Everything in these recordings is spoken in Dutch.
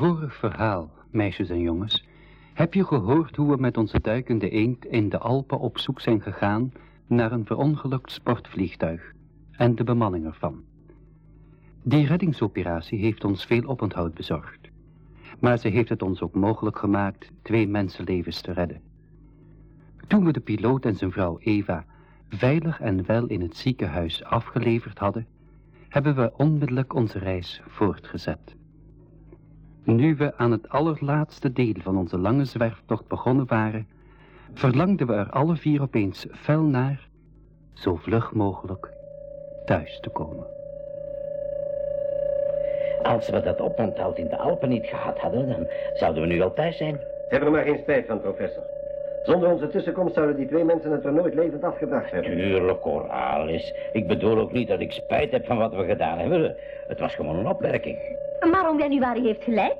Vorig verhaal, meisjes en jongens, heb je gehoord hoe we met onze duikende eend in de Alpen op zoek zijn gegaan naar een verongelukt sportvliegtuig en de bemanning ervan. Die reddingsoperatie heeft ons veel oponthoud bezorgd, maar ze heeft het ons ook mogelijk gemaakt twee mensenlevens te redden. Toen we de piloot en zijn vrouw Eva veilig en wel in het ziekenhuis afgeleverd hadden, hebben we onmiddellijk onze reis voortgezet. Nu we aan het allerlaatste deel van onze lange zwerftocht begonnen waren, verlangden we er alle vier opeens fel naar, zo vlug mogelijk, thuis te komen. Als we dat oponthoud in de Alpen niet gehad hadden, dan zouden we nu al thuis zijn. Hebben er maar geen spijt van, professor. Zonder onze tussenkomst zouden die twee mensen het er nooit levend afgebracht hebben. Tuurlijk, Coralis. Ik bedoel ook niet dat ik spijt heb van wat we gedaan hebben. Het was gewoon een opmerking. Maar oom Januari heeft gelijk.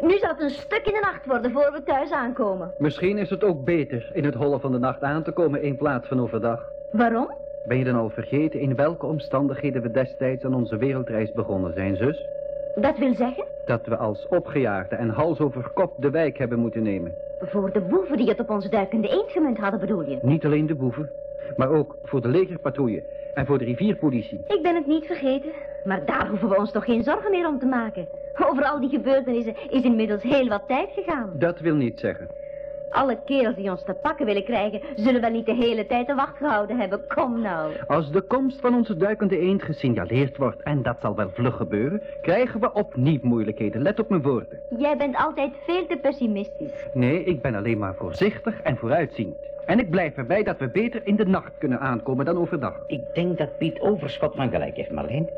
Nu zal het een stuk in de nacht worden voor we thuis aankomen. Misschien is het ook beter in het holle van de nacht aan te komen in plaats van overdag. Waarom? Ben je dan al vergeten in welke omstandigheden we destijds aan onze wereldreis begonnen zijn, zus? Dat wil zeggen? Dat we als opgejaagden en hals over kop de wijk hebben moeten nemen. Voor de boeven die het op onze duikende eend gemunt hadden, bedoel je? Niet alleen de boeven, maar ook voor de legerpatrouille en voor de rivierpolitie. Ik ben het niet vergeten, maar daar hoeven we ons toch geen zorgen meer om te maken. Over al die gebeurtenissen is inmiddels heel wat tijd gegaan. Dat wil niet zeggen. Alle kerels die ons te pakken willen krijgen, zullen wel niet de hele tijd de wacht gehouden hebben. Kom nou. Als de komst van onze duikende eend gesignaleerd wordt, en dat zal wel vlug gebeuren, krijgen we opnieuw moeilijkheden. Let op mijn woorden. Jij bent altijd veel te pessimistisch. Nee, ik ben alleen maar voorzichtig en vooruitziend. En ik blijf erbij dat we beter in de nacht kunnen aankomen dan overdag. Ik denk dat Piet Overschot van gelijk heeft, Marleen.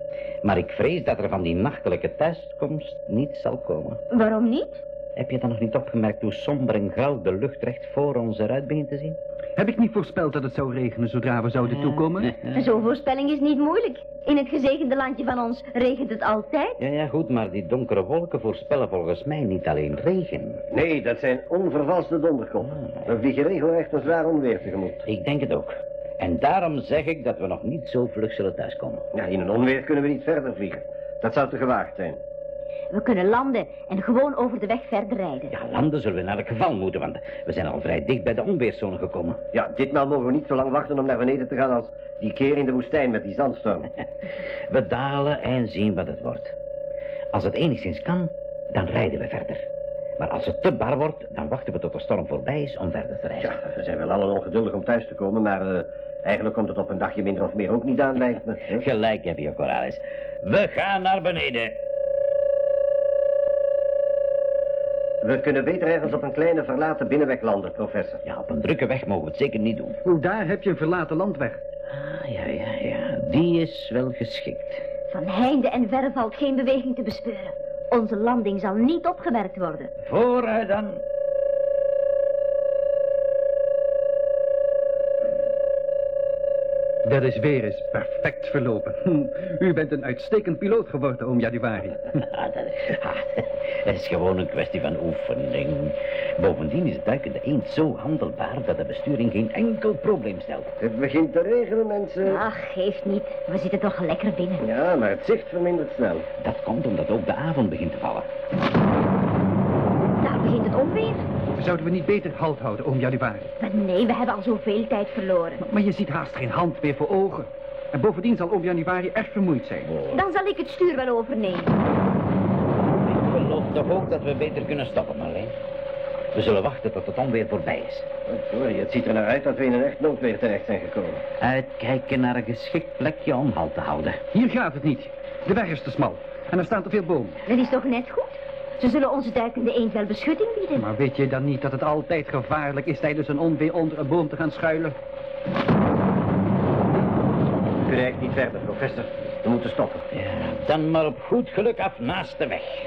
Maar ik vrees dat er van die nachtelijke thuiskomst niets zal komen. Waarom niet? Heb je dan nog niet opgemerkt hoe somber en grauw de lucht recht voor ons eruit begint te zien? Heb ik niet voorspeld dat het zou regenen zodra we zouden toekomen? Zo'n voorspelling is niet moeilijk. In het gezegende landje van ons regent het altijd. Ja, ja, goed, maar die donkere wolken voorspellen volgens mij niet alleen regen. Nee, dat zijn onvervalste donderkoppen. We vliegen regelrecht een zwaar onweer tegemoet. Ik denk het ook. En daarom zeg ik dat we nog niet zo vlug zullen thuiskomen. Ja, in een onweer kunnen we niet verder vliegen. Dat zou te gewaagd zijn. We kunnen landen en gewoon over de weg verder rijden. Ja, landen zullen we in elk geval moeten, want we zijn al vrij dicht bij de onweerszone gekomen. Ja, ditmaal mogen we niet zo lang wachten om naar beneden te gaan als die keer in de woestijn met die zandstorm. We dalen en zien wat het wordt. Als het enigszins kan, dan rijden we verder. Maar als het te bar wordt, dan wachten we tot de storm voorbij is om verder te reizen. Ja, we zijn wel allen ongeduldig om thuis te komen, maar eh, eigenlijk komt het op een dagje minder of meer ook niet aan, lijkt me. hè? Gelijk heb je, Coralis. We gaan naar beneden. We kunnen beter ergens op een kleine verlaten binnenweg landen, professor. Ja, op een drukke weg mogen we het zeker niet doen. Hoe daar heb je een verlaten landweg. Ah, ja, ja, ja. Die is wel geschikt. Van heinde en verre valt geen beweging te bespeuren. Onze landing zal niet opgemerkt worden. Vooruit dan. Dat is weer eens perfect verlopen. Hm, U bent een uitstekend piloot geworden, oom Januari. Ah, dat, ah, het is gewoon een kwestie van oefening. Bovendien is het duikende eend zo handelbaar dat de besturing geen enkel probleem stelt. Het begint te regenen, mensen. Ach, geeft niet. We zitten toch lekker binnen. Ja, maar het zicht vermindert snel. Dat komt omdat ook de avond begint te vallen. Daar begint het onweer. Zouden we niet beter halt houden, oom Januari? Maar nee, we hebben al zoveel tijd verloren. Maar je ziet haast geen hand meer voor ogen. En bovendien zal oom Januari erg vermoeid zijn. Dan zal ik het stuur wel overnemen. Ik geloof toch ook dat we beter kunnen stoppen, Marleen. We zullen wachten tot het onweer voorbij is. Sorry, het ziet er naar uit dat we in een echt noodweer terecht zijn gekomen. Uitkijken naar een geschikt plekje om halt te houden. Hier gaat het niet. De weg is te smal. En er staan te veel bomen. Dat is toch net goed? Ze zullen onze duikende eend wel beschutting bieden. Maar weet je dan niet dat het altijd gevaarlijk is tijdens een onweer onder een boom te gaan schuilen? U rijdt niet verder, professor. We moeten stoppen. Ja, dan maar op goed geluk af naast de weg.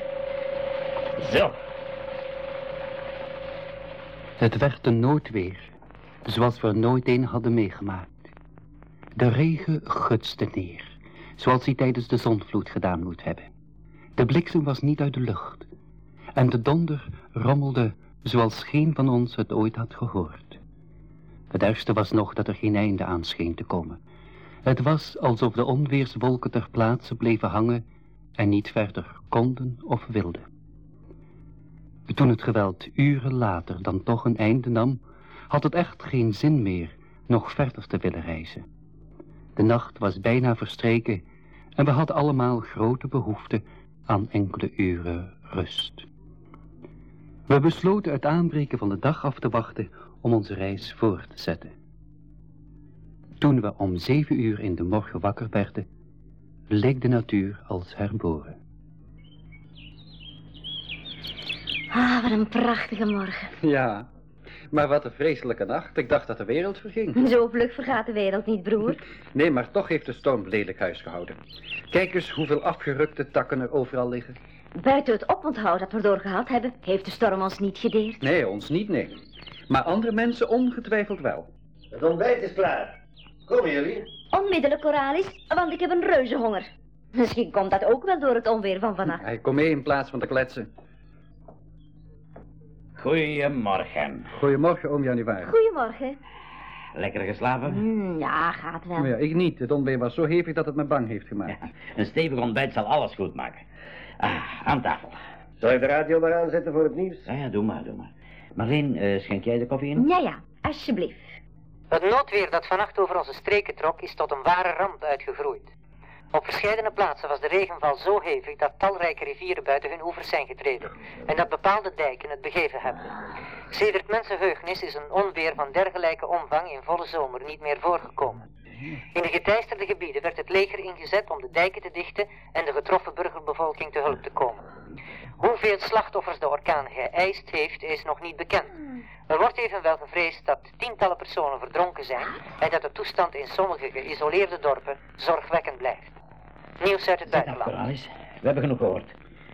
Zo. Het werd een noodweer, zoals we er nooit een hadden meegemaakt. De regen gutste neer, zoals hij tijdens de zonvloed gedaan moet hebben. De bliksem was niet uit de lucht. En de donder rommelde zoals geen van ons het ooit had gehoord. Het ergste was nog dat er geen einde aan scheen te komen. Het was alsof de onweerswolken ter plaatse bleven hangen en niet verder konden of wilden. Toen het geweld uren later dan toch een einde nam, had het echt geen zin meer nog verder te willen reizen. De nacht was bijna verstreken en we hadden allemaal grote behoefte aan enkele uren rust. We besloten het aanbreken van de dag af te wachten om onze reis voor te zetten. Toen we om zeven uur in de morgen wakker werden, leek de natuur als herboren. Ah, wat een prachtige morgen. Ja, maar wat een vreselijke nacht. Ik dacht dat de wereld verging. Zo vlug vergaat de wereld niet, broer. Nee, maar toch heeft de storm lelijk huis gehouden. Kijk eens hoeveel afgerukte takken er overal liggen. Buiten het oponthoud dat we doorgehaald hebben, heeft de storm ons niet gedeerd. Nee, ons niet, nee. Maar andere mensen ongetwijfeld wel. Het ontbijt is klaar. Komen jullie? Onmiddellijk, Coralis, want ik heb een reuzenhonger. Misschien komt dat ook wel door het onweer van vannacht. Hij kom mee in plaats van te kletsen. Goedemorgen. Goedemorgen, oom Januari. Goedemorgen. Lekker geslapen? Hmm, ja, gaat wel. Oh ja, ik niet. Het onweer was zo hevig dat het me bang heeft gemaakt. Ja, een stevig ontbijt zal alles goed maken. Ah, aan tafel. Zal je de radio maar aanzetten voor het nieuws? Ja, ja, doe maar, doe maar. Marleen, eh, schenk jij de koffie in? Ja, ja, alsjeblieft. Het noodweer dat vannacht over onze streken trok is tot een ware ramp uitgegroeid. Op verschillende plaatsen was de regenval zo hevig dat talrijke rivieren buiten hun oevers zijn getreden en dat bepaalde dijken het begeven hebben. Sedert mensenheugnis is een onweer van dergelijke omvang in volle zomer niet meer voorgekomen. In de geteisterde gebieden werd het leger ingezet om de dijken te dichten en de getroffen burgerbevolking te hulp te komen. Hoeveel slachtoffers de orkaan geëist heeft, is nog niet bekend. Er wordt evenwel gevreesd dat tientallen personen verdronken zijn en dat de toestand in sommige geïsoleerde dorpen zorgwekkend blijft. Nieuws uit het af, buitenland. We hebben genoeg gehoord.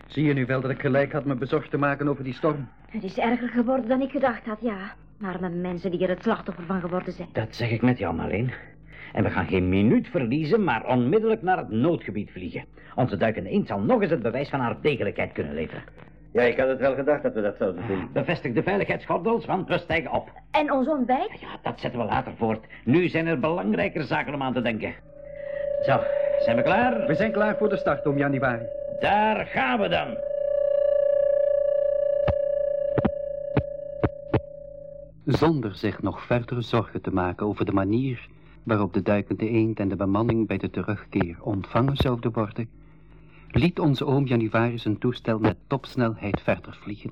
Zie je nu wel dat ik gelijk had me bezorgd te maken over die storm? Het is erger geworden dan ik gedacht had, ja. Arme mensen die er het slachtoffer van geworden zijn. Dat zeg ik met jou, Marleen. En we gaan geen minuut verliezen, maar onmiddellijk naar het noodgebied vliegen. Onze duikende eend zal nog eens het bewijs van haar degelijkheid kunnen leveren. Ja, ik had het wel gedacht dat we dat zouden doen. Bevestig de veiligheidsgordels, want we stijgen op. En ons ontbijt? Ja, dat zetten we later voort. Nu zijn er belangrijker zaken om aan te denken. Zo, zijn we klaar? We zijn klaar voor de start, oom Januari. Daar gaan we dan. Zonder zich nog verder zorgen te maken over de manier waarop de duikende eend en de bemanning bij de terugkeer ontvangen zouden worden, liet onze oom Januari zijn toestel met topsnelheid verder vliegen.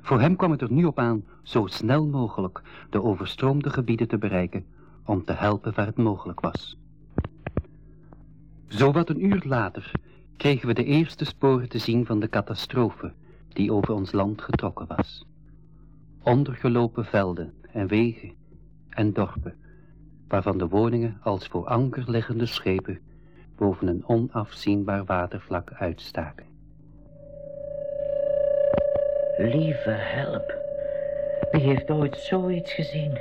Voor hem kwam het er nu op aan zo snel mogelijk de overstroomde gebieden te bereiken om te helpen waar het mogelijk was. Zowat een uur later kregen we de eerste sporen te zien van de catastrofe die over ons land getrokken was. Ondergelopen velden en wegen en dorpen, waarvan de woningen als voor anker liggende schepen boven een onafzienbaar watervlak uitstaken. Lieve help. Wie heeft ooit zoiets gezien?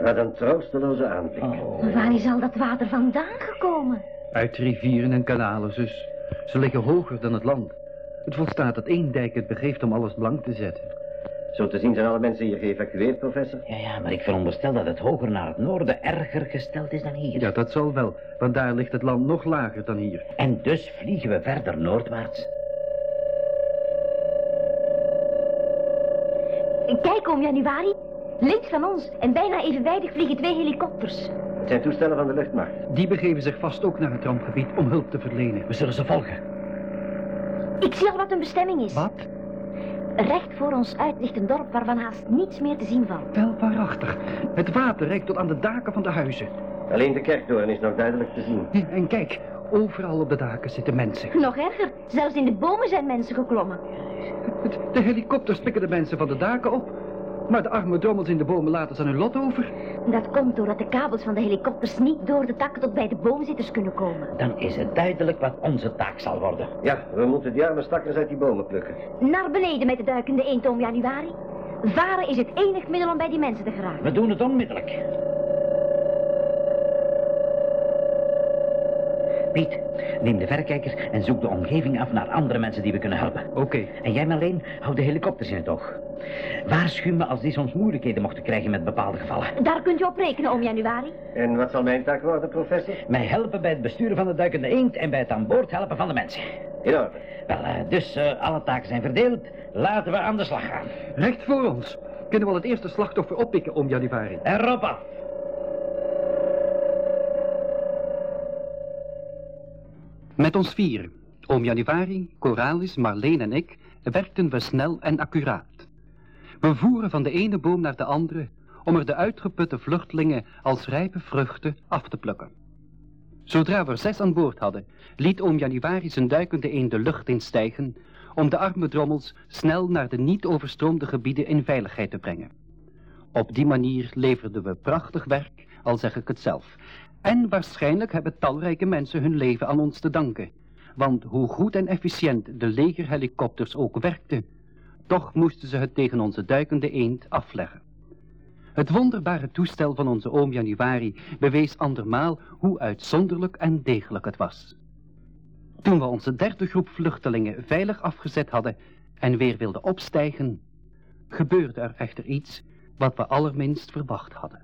Wat een troosteloze aanblik. Oh. Waar is al dat water vandaan gekomen? Uit rivieren en kanalen, zus. Ze liggen hoger dan het land. Het volstaat dat één dijk het begeeft om alles blank te zetten. Zo te zien zijn alle mensen hier geëvacueerd, professor. Ja, ja, maar ik veronderstel dat het hoger naar het noorden erger gesteld is dan hier. Ja, dat zal wel, want daar ligt het land nog lager dan hier. En dus vliegen we verder noordwaarts. Kijk, oom Januari. Links van ons en bijna evenwijdig vliegen twee helikopters. Het zijn toestellen van de luchtmacht. Die begeven zich vast ook naar het rampgebied om hulp te verlenen. We zullen ze volgen. Ik zie al wat hun bestemming is. Wat? Recht voor ons uit ligt een dorp waarvan haast niets meer te zien valt. Wel waarachtig. Het water reikt tot aan de daken van de huizen. Alleen de kerktoren is nog duidelijk te zien. En kijk, overal op de daken zitten mensen. Nog erger, zelfs in de bomen zijn mensen geklommen. De helikopters pikken de mensen van de daken op. Maar de arme drommels in de bomen laten ze aan hun lot over. Dat komt doordat de kabels van de helikopters niet door de takken tot bij de boomzitters kunnen komen. Dan is het duidelijk wat onze taak zal worden. Ja, we moeten die arme stakkers uit die bomen plukken. Naar beneden met de duikende eend, oom Januari. Varen is het enig middel om bij die mensen te geraken. We doen het onmiddellijk. Piet, neem de verrekijker en zoek de omgeving af naar andere mensen die we kunnen helpen. Oké. En jij, Marleen, hou de helikopters in het oog. Waarschuw me als die soms moeilijkheden mochten krijgen met bepaalde gevallen. Daar kunt u op rekenen, oom Januari. En wat zal mijn taak worden, professor? Mij helpen bij het besturen van de duikende eend en bij het aan boord helpen van de mensen. In orde. Wel, eh, dus eh, alle taken zijn verdeeld. Laten we aan de slag gaan. Recht voor ons. Kunnen we al het eerste slachtoffer oppikken, oom Januari? Erop af. Met ons vieren, oom Januari, Coralis, Marleen en ik, werkten we snel en accuraat. We voeren van de ene boom naar de andere om er de uitgeputte vluchtelingen als rijpe vruchten af te plukken. Zodra we zes aan boord hadden, liet oom Januari zijn duikende een de lucht instijgen om de arme drommels snel naar de niet overstroomde gebieden in veiligheid te brengen. Op die manier leverden we prachtig werk, al zeg ik het zelf. En waarschijnlijk hebben talrijke mensen hun leven aan ons te danken. Want hoe goed en efficiënt de legerhelikopters ook werkten, toch moesten ze het tegen onze duikende eend afleggen. Het wonderbare toestel van onze oom Januari bewees andermaal hoe uitzonderlijk en degelijk het was. Toen we onze derde groep vluchtelingen veilig afgezet hadden en weer wilden opstijgen, gebeurde er echter iets wat we allerminst verwacht hadden.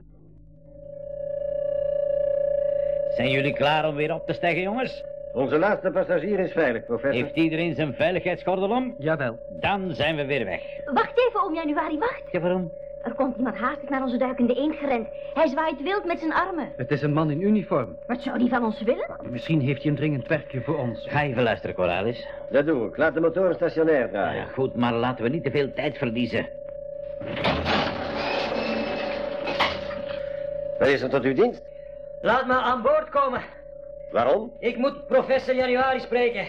Zijn jullie klaar om weer op te stijgen, jongens? Onze laatste passagier is veilig, professor. Heeft iedereen zijn veiligheidsgordel om? Jawel. Dan zijn we weer weg. Wacht even, oom Januari, wacht. Ja, waarom? Er komt iemand haastig naar onze duikende eend gerend. Hij zwaait wild met zijn armen. Het is een man in uniform. Wat zou die van ons willen? Misschien heeft hij een dringend werkje voor ons. Ga even luisteren, Coralis. Dat doe ik. Laat de motoren stationair draaien. Ja, goed, maar laten we niet te veel tijd verliezen. Wat is er tot uw dienst? Laat me aan boord komen. Waarom? Ik moet professor Januari spreken.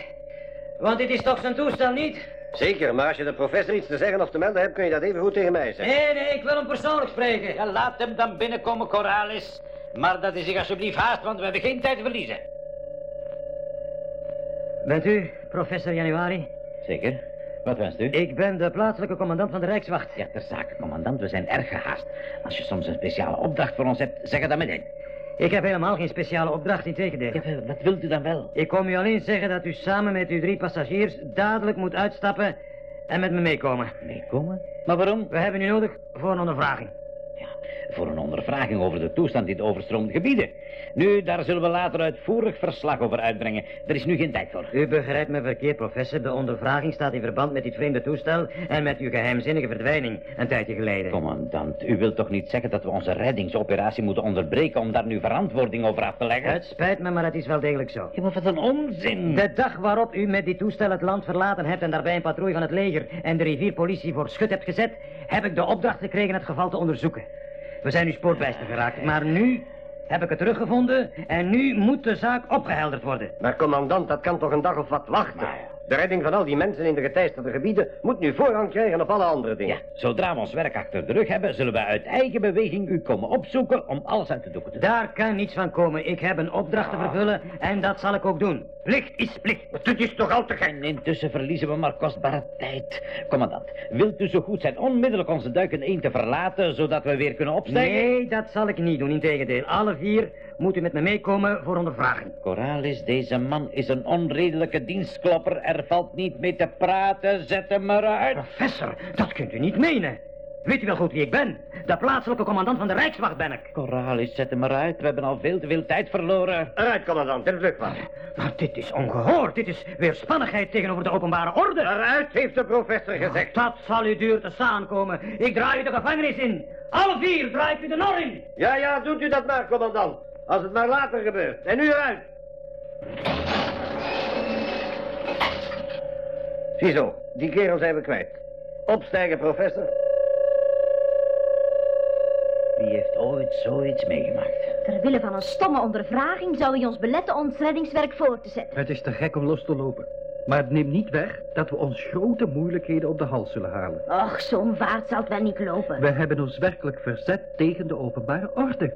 Want dit is toch zijn toestel niet? Zeker, maar als je de professor iets te zeggen of te melden hebt, kun je dat even goed tegen mij zeggen. Nee, nee, ik wil hem persoonlijk spreken. Ja, laat hem dan binnenkomen, Coralis. Maar dat is zich alsjeblieft haast, want we hebben geen tijd te verliezen. Bent u professor Januari? Zeker. Wat wenst u? Ik ben de plaatselijke commandant van de Rijkswacht. Ja, ter zake, commandant, we zijn erg gehaast. Als je soms een speciale opdracht voor ons hebt, zeg het dan meteen. Ik heb helemaal geen speciale opdracht, in tegendeel. Ja, wat wilt u dan wel? Ik kom u alleen zeggen dat u samen met uw drie passagiers dadelijk moet uitstappen en met me meekomen. Meekomen? Maar waarom? We hebben u nodig voor een ondervraging. Ja, voor een ondervraging over de toestand in de overstroomde gebieden. Nu, daar zullen we later uitvoerig verslag over uitbrengen. Er is nu geen tijd voor. U begrijpt me verkeerd, professor. De ondervraging staat in verband met dit vreemde toestel en met uw geheimzinnige verdwijning een tijdje geleden. Commandant, u wilt toch niet zeggen dat we onze reddingsoperatie moeten onderbreken om daar nu verantwoording over af te leggen? Het spijt me, maar het is wel degelijk zo. Ja, maar wat een onzin! De dag waarop u met dit toestel het land verlaten hebt en daarbij een patrouille van het leger en de rivierpolitie voor schut hebt gezet, heb ik de opdracht gekregen het geval te onderzoeken. We zijn nu spoorbijster geraakt, maar nu heb ik het teruggevonden en nu moet de zaak opgehelderd worden. Maar commandant, dat kan toch een dag of wat wachten? De redding van al die mensen in de geteisterde gebieden moet nu voorrang krijgen op alle andere dingen. Ja, zodra we ons werk achter de rug hebben, zullen we uit eigen beweging u komen opzoeken om alles uit de doeken te doen. Daar kan niets van komen. Ik heb een opdracht te vervullen en dat zal ik ook doen. Plicht is plicht. Het is toch al te gek? En intussen verliezen we maar kostbare tijd. Commandant, wilt u zo goed zijn onmiddellijk onze duiken één te verlaten, zodat we weer kunnen opstijgen? Nee, dat zal ik niet doen. Integendeel, alle vier moet u met me meekomen voor ondervraging. Coralis, deze man is een onredelijke dienstklopper. Er valt niet mee te praten. Zet hem maar uit. Professor, dat kunt u niet menen. Weet u wel goed wie ik ben? De plaatselijke commandant van de Rijkswacht ben ik. Coralis, zet hem maar uit. We hebben al veel te veel tijd verloren. Eruit, commandant, in het luchtwacht. Maar dit is ongehoord. Dit is weerspannigheid tegenover de openbare orde. Eruit, heeft de professor gezegd. Dat zal u duur te staan komen. Ik draai u de gevangenis in. Alle vier draai ik u de nor in. Ja, ja, doet u dat maar, commandant. Als het maar later gebeurt. En nu eruit. Ziezo, die kerel zijn we kwijt. Opstijgen, professor. Wie heeft ooit zoiets meegemaakt? Ter wille van een stomme ondervraging zou hij ons beletten ons reddingswerk voor te zetten. Het is te gek om los te lopen. Maar het neemt niet weg dat we ons grote moeilijkheden op de hals zullen halen. Och, zo'n vaart zal het wel niet lopen. We hebben ons werkelijk verzet tegen de openbare orde.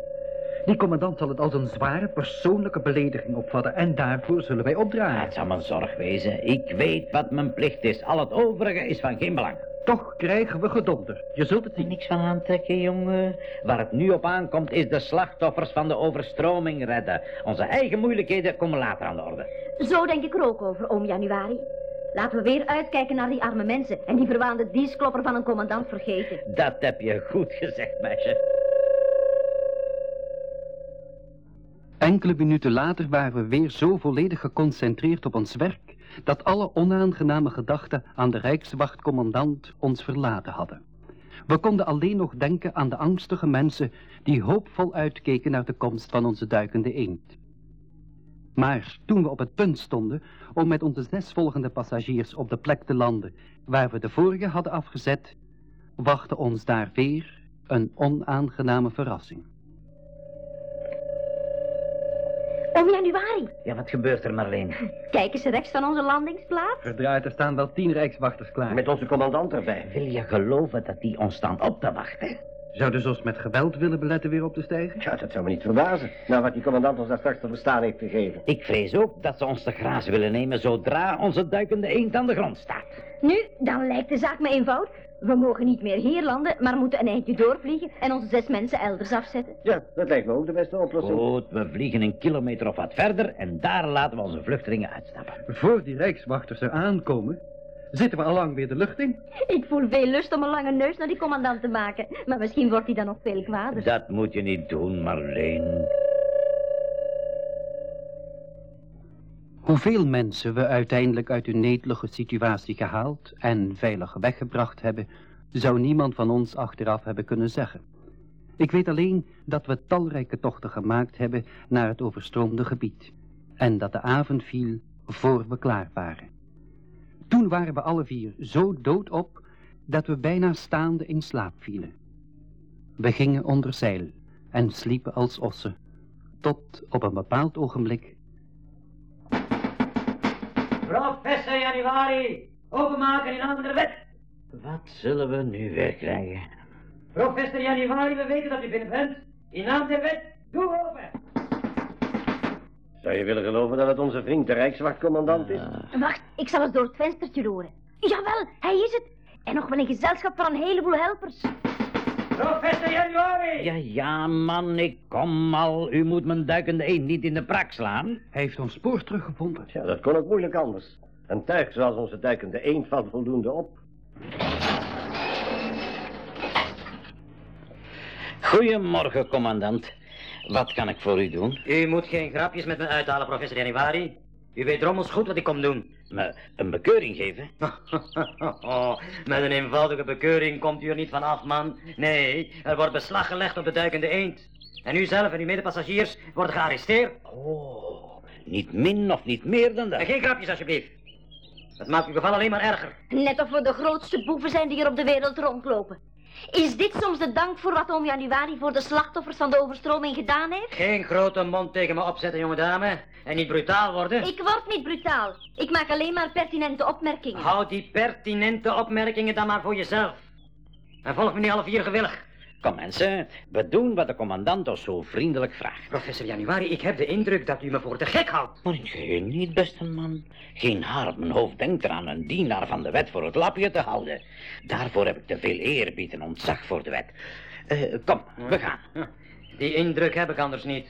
Die commandant zal het als een zware persoonlijke belediging opvatten en daarvoor zullen wij opdraaien. het zal mijn zorg wezen. Ik weet wat mijn plicht is. Al het overige is van geen belang. Toch krijgen we gedonder. Je zult het zien. Niks van aantrekken, jongen. Waar het nu op aankomt is de slachtoffers van de overstroming redden. Onze eigen moeilijkheden komen later aan de orde. Zo denk ik er ook over, oom Januari. Laten we weer uitkijken naar die arme mensen en die verwaande dienstklopper van een commandant vergeten. Dat heb je goed gezegd, meisje. Enkele minuten later waren we weer zo volledig geconcentreerd op ons werk dat alle onaangename gedachten aan de Rijkswachtcommandant ons verlaten hadden. We konden alleen nog denken aan de angstige mensen die hoopvol uitkeken naar de komst van onze duikende eend. Maar toen we op het punt stonden om met onze zes volgende passagiers op de plek te landen waar we de vorige hadden afgezet, wachtte ons daar weer een onaangename verrassing. Om januari. Ja, wat gebeurt er, Marleen? Kijk eens rechts van onze landingsplaats. Verdraaid, er staan wel tien rijkswachters klaar. Met onze commandant erbij. Wil je geloven dat die ons staan op te wachten? Zouden ze ons met geweld willen beletten weer op te stijgen? Ja, dat zou me niet verbazen. Nou, wat die commandant ons daar straks te verstaan heeft gegeven. Ik vrees ook dat ze ons te graas willen nemen zodra onze duikende eend aan de grond staat. Nu, dan lijkt de zaak me eenvoud. We mogen niet meer hier landen, maar moeten een eindje doorvliegen en onze zes mensen elders afzetten. Ja, dat lijkt me ook de beste oplossing. Goed, we vliegen een kilometer of wat verder en daar laten we onze vluchtelingen uitstappen. Voor die rijkswachters er aankomen, zitten we allang weer de lucht in. Ik voel veel lust om een lange neus naar die commandant te maken. Maar misschien wordt hij dan nog veel kwader. Dat moet je niet doen, Marleen. Hoeveel mensen we uiteindelijk uit hun netelige situatie gehaald en veilig weggebracht hebben, zou niemand van ons achteraf hebben kunnen zeggen. Ik weet alleen dat we talrijke tochten gemaakt hebben naar het overstroomde gebied en dat de avond viel voor we klaar waren. Toen waren we alle vier zo doodop dat we bijna staande in slaap vielen. We gingen onder zeil en sliepen als ossen, tot op een bepaald ogenblik Professor Januari, openmaken in naam der wet. Wat zullen we nu weer krijgen? Professor Januari, we weten dat u binnen bent. In naam der wet, doe open. Zou je willen geloven dat het onze vriend de Rijkswachtcommandant is? Wacht, ik zal eens door het venstertje loeren. Jawel, hij is het. En nog wel een gezelschap van een heleboel helpers. Professor Januari. Ja, ja, man, ik kom al. U moet mijn duikende eend niet in de prak slaan. Hij heeft ons spoor teruggevonden. Ja, dat kon ook moeilijk anders. Een tuig zoals onze duikende eend valt voldoende op. Goedemorgen, commandant. Wat kan ik voor u doen? U moet geen grapjes met me uithalen, professor Januari. U weet drommels goed wat ik kom doen. Me een bekeuring geven? Oh, met een eenvoudige bekeuring komt u er niet van af, man. Nee, er wordt beslag gelegd op de duikende eend. En u zelf en uw medepassagiers worden gearresteerd. Oh, niet min of niet meer dan En dat. geen grapjes, alsjeblieft. Dat maakt uw geval alleen maar erger. Net of we de grootste boeven zijn die er op de wereld rondlopen. Is dit soms de dank voor wat oom Januari voor de slachtoffers van de overstroming gedaan heeft? Geen grote mond tegen me opzetten, jonge dame. En niet brutaal worden. Ik word niet brutaal. Ik maak alleen maar pertinente opmerkingen. Houd die pertinente opmerkingen dan maar voor jezelf. En volg me niet alle vier gewillig. Kom mensen, we doen wat de commandant ons zo vriendelijk vraagt. Professor Januari, ik heb de indruk dat u me voor de gek houdt. Maar in geheel niet, beste man. Geen haar op mijn hoofd denkt eraan een dienaar van de wet voor het lapje te houden. Daarvoor heb ik te veel eerbied en ontzag voor de wet. Eh, kom, we gaan. Die indruk heb ik anders niet.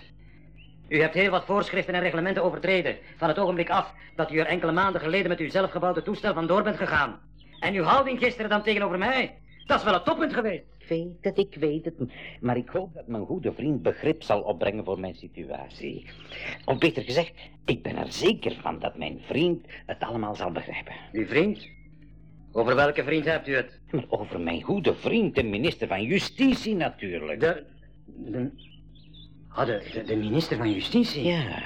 U hebt heel wat voorschriften en reglementen overtreden. Van het ogenblik af dat u er enkele maanden geleden met uw zelfgebouwde toestel vandoor bent gegaan. En uw houding gisteren dan tegenover mij. Dat is wel het toppunt geweest. Weet het, ik weet het. Maar ik hoop dat mijn goede vriend begrip zal opbrengen voor mijn situatie. Of beter gezegd, ik ben er zeker van dat mijn vriend het allemaal zal begrijpen. Uw vriend? Over welke vriend hebt u het? Maar over mijn goede vriend, de minister van Justitie natuurlijk. De... de... Ah, de, de, de minister van Justitie. Ja,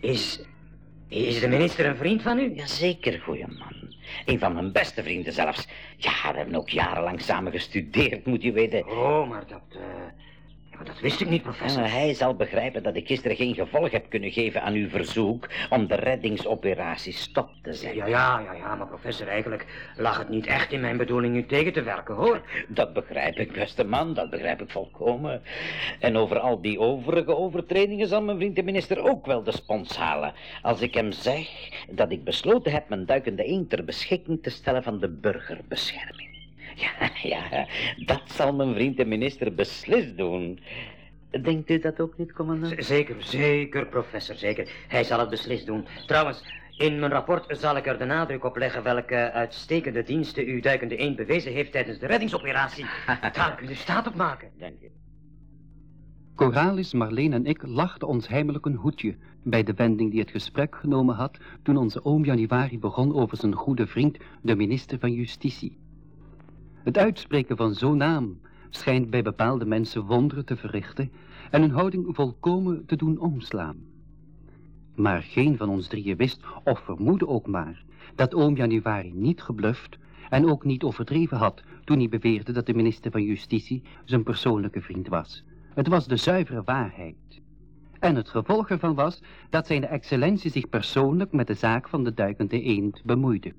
Is... Is de minister een vriend van u? jazeker, goeie man. Een van mijn beste vrienden zelfs. Ja, we hebben ook jarenlang samen gestudeerd, moet je weten. Oh, maar dat... eh, ja, maar dat wist ik niet, professor. En hij zal begrijpen dat ik gisteren geen gevolg heb kunnen geven aan uw verzoek om de reddingsoperatie stop te zetten. Ja, ja, ja, ja, maar professor, eigenlijk lag het niet echt in mijn bedoeling u tegen te werken, hoor. Dat begrijp ik, beste man, dat begrijp ik volkomen. En over al die overige overtredingen zal mijn vriend de minister ook wel de spons halen. Als ik hem zeg dat ik besloten heb mijn duikende eend ter beschikking te stellen van de burgerbescherming. Ja, ja, dat zal mijn vriend de minister beslist doen. Denkt u dat ook niet, commandant? Z- Zeker, zeker, professor, zeker. Hij zal het beslist doen. Trouwens, in mijn rapport zal ik er de nadruk op leggen welke uitstekende diensten uw duikende eend bewezen heeft tijdens de reddingsoperatie. Daar kunt u staat op maken. Dank u. Coralis, Marleen en ik lachten ons heimelijk een hoedje bij de wending die het gesprek genomen had toen onze oom Januari begon over zijn goede vriend, de minister van Justitie. Het uitspreken van zo'n naam schijnt bij bepaalde mensen wonderen te verrichten en hun houding volkomen te doen omslaan. Maar geen van ons drieën wist, of vermoedde ook maar, dat oom Januari niet gebluft en ook niet overdreven had toen hij beweerde dat de minister van Justitie zijn persoonlijke vriend was. Het was de zuivere waarheid. En het gevolg ervan was dat zijn excellentie zich persoonlijk met de zaak van de duikende eend bemoeide.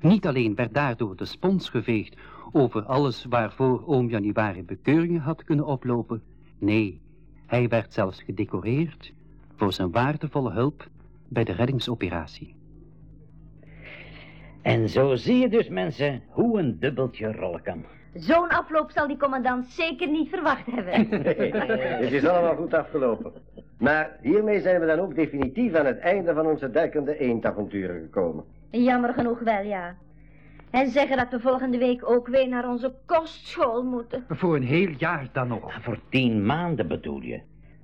Niet alleen werd daardoor de spons geveegd over alles waarvoor oom Januari bekeuringen had kunnen oplopen, nee, hij werd zelfs gedecoreerd voor zijn waardevolle hulp bij de reddingsoperatie. En zo zie je dus, mensen, hoe een dubbeltje rollen kan. Zo'n afloop zal die commandant zeker niet verwacht hebben. Het is allemaal goed afgelopen. Maar hiermee zijn we dan ook definitief aan het einde van onze duikende eendavonturen gekomen. Jammer genoeg wel, ja. En zeggen dat we volgende week ook weer naar onze kostschool moeten. Voor een heel jaar dan nog. Voor tien maanden bedoel je?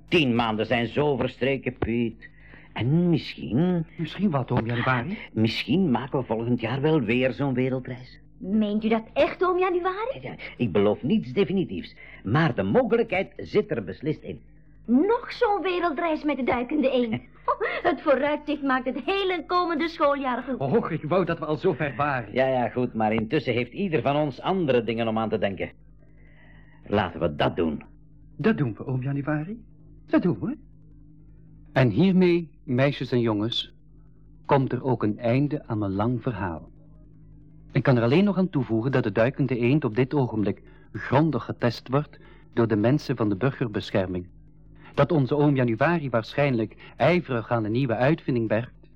Tien maanden zijn zo verstreken, Piet. En misschien, Misschien wat, oom Januari? misschien maken we volgend jaar wel weer zo'n wereldreis. Meent u dat echt, oom Januari? Ja, ik beloof niets definitiefs, maar de mogelijkheid zit er beslist in. Nog zo'n wereldreis met de duikende eend. Het vooruitzicht maakt het hele komende schooljaar goed. Och, ik wou dat we al zo ver waren. Ja, ja, goed, maar intussen heeft ieder van ons andere dingen om aan te denken. Laten we dat doen. Dat doen we, oom Januari. Dat doen we. En hiermee, meisjes en jongens, komt er ook een einde aan mijn lang verhaal. Ik kan er alleen nog aan toevoegen dat de duikende eend op dit ogenblik grondig getest wordt door de mensen van de burgerbescherming. Dat onze oom Januari waarschijnlijk ijverig aan een nieuwe uitvinding werkt.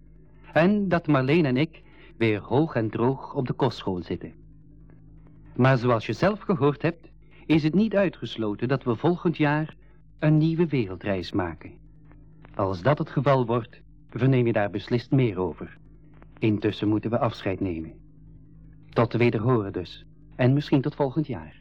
En dat Marleen en ik weer hoog en droog op de kostschool zitten. Maar zoals je zelf gehoord hebt, is het niet uitgesloten dat we volgend jaar een nieuwe wereldreis maken. Als dat het geval wordt, verneem je daar beslist meer over. Intussen moeten we afscheid nemen. Tot wederhoren dus. En misschien tot volgend jaar.